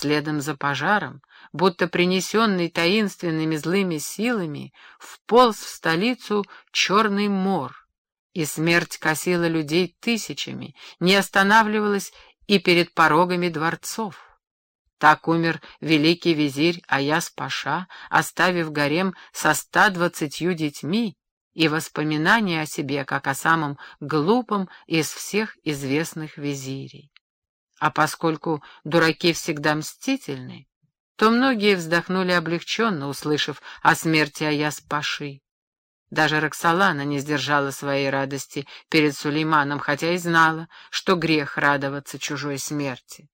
Следом за пожаром, будто принесенный таинственными злыми силами, вполз в столицу черный мор, и смерть косила людей тысячами, не останавливалась и перед порогами дворцов. Так умер великий визирь Аяс-Паша, оставив гарем со ста двадцатью детьми и воспоминания о себе, как о самом глупом из всех известных визирей. А поскольку дураки всегда мстительны, то многие вздохнули облегченно, услышав о смерти Аяс-Паши. Даже Роксолана не сдержала своей радости перед Сулейманом, хотя и знала, что грех радоваться чужой смерти.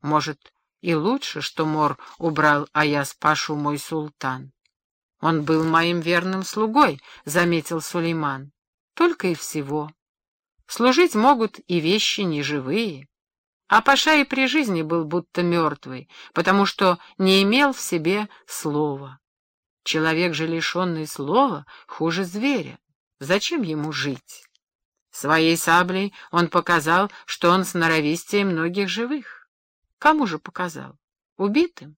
Может, и лучше, что Мор убрал Аяс Пашу мой султан. Он был моим верным слугой, — заметил Сулейман. Только и всего. Служить могут и вещи неживые. А Паша и при жизни был будто мертвый, потому что не имел в себе слова. Человек же, лишенный слова, хуже зверя. Зачем ему жить? Своей саблей он показал, что он сноровистее многих живых. Кому же показал? Убитым?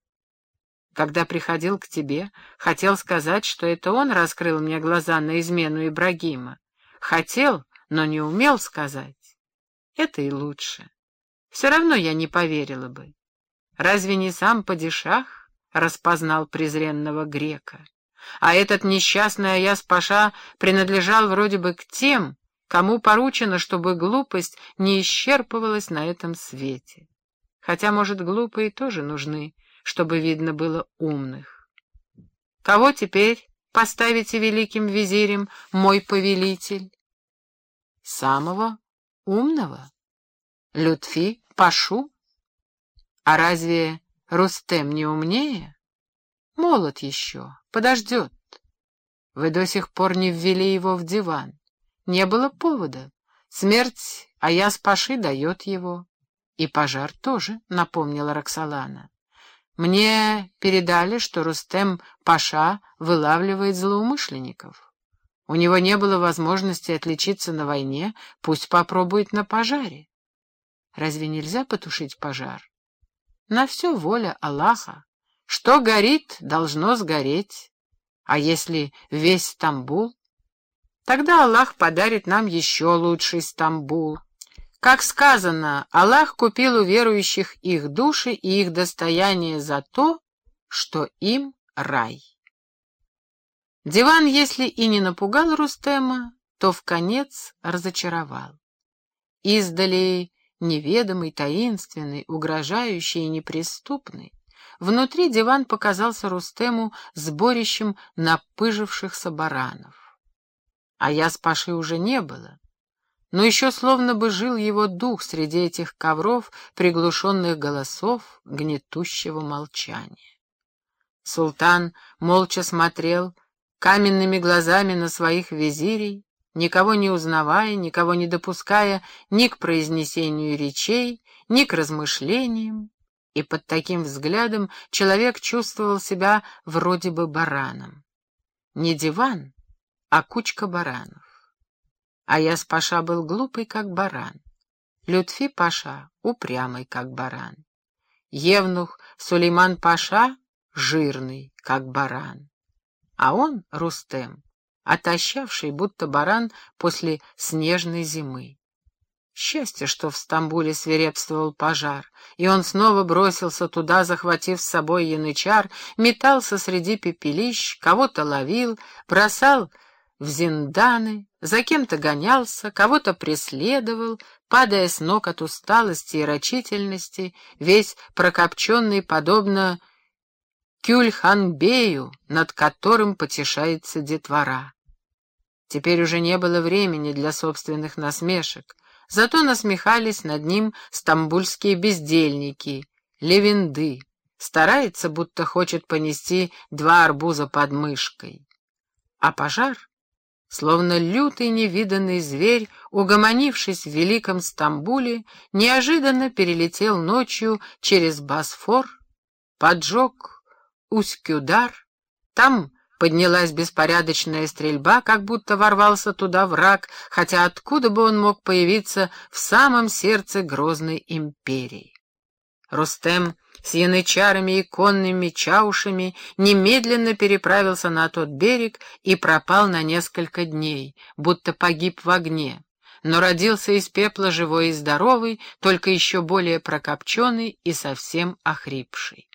Когда приходил к тебе, хотел сказать, что это он раскрыл мне глаза на измену Ибрагима. Хотел, но не умел сказать. Это и лучше. Все равно я не поверила бы. Разве не сам падишах распознал презренного грека? А этот несчастный Аяс-Паша принадлежал вроде бы к тем, кому поручено, чтобы глупость не исчерпывалась на этом свете. Хотя, может, глупые тоже нужны, чтобы видно было умных. Кого теперь поставите великим визирем, мой повелитель? Самого умного? Лютфи, Пашу? А разве Рустем не умнее? Молод еще, подождет. Вы до сих пор не ввели его в диван. Не было повода. Смерть Аяс Паши дает его. И пожар тоже, — напомнила Роксолана. Мне передали, что Рустем Паша вылавливает злоумышленников. У него не было возможности отличиться на войне, пусть попробует на пожаре. Разве нельзя потушить пожар? На все воля Аллаха. Что горит, должно сгореть. А если весь Стамбул? Тогда Аллах подарит нам еще лучший Стамбул. Как сказано, Аллах купил у верующих их души и их достояние за то, что им рай. Диван, если и не напугал Рустема, то в конец разочаровал. Издали неведомый, таинственный, угрожающий и неприступный, внутри диван показался Рустему сборищем напыжившихся баранов. А я с Пашей уже не было но еще словно бы жил его дух среди этих ковров, приглушенных голосов, гнетущего молчания. Султан молча смотрел каменными глазами на своих визирей, никого не узнавая, никого не допуская ни к произнесению речей, ни к размышлениям, и под таким взглядом человек чувствовал себя вроде бы бараном. Не диван, а кучка баранов. Аяс Паша был глупый, как баран. Лютфи Паша упрямый, как баран. Евнух Сулейман Паша жирный, как баран. А он, Рустем, отощавший, будто баран после снежной зимы. Счастье, что в Стамбуле свирепствовал пожар, и он снова бросился туда, захватив с собой янычар, метался среди пепелищ, кого-то ловил, бросал в зинданы, за кем-то гонялся, кого-то преследовал, падая с ног от усталости и рачительности, весь прокопченный, подобно Кюльханбею, над которым потешается детвора. Теперь уже не было времени для собственных насмешек, зато насмехались над ним стамбульские бездельники, левенды, старается, будто хочет понести два арбуза под мышкой. А пожар Словно лютый невиданный зверь, угомонившись в великом Стамбуле, неожиданно перелетел ночью через Босфор, поджег Усть-Кюдар, там поднялась беспорядочная стрельба, как будто ворвался туда враг, хотя откуда бы он мог появиться в самом сердце грозной империи. Рустем с янычарами и конными чаушами немедленно переправился на тот берег и пропал на несколько дней, будто погиб в огне, но родился из пепла живой и здоровый, только еще более прокопченный и совсем охрипший.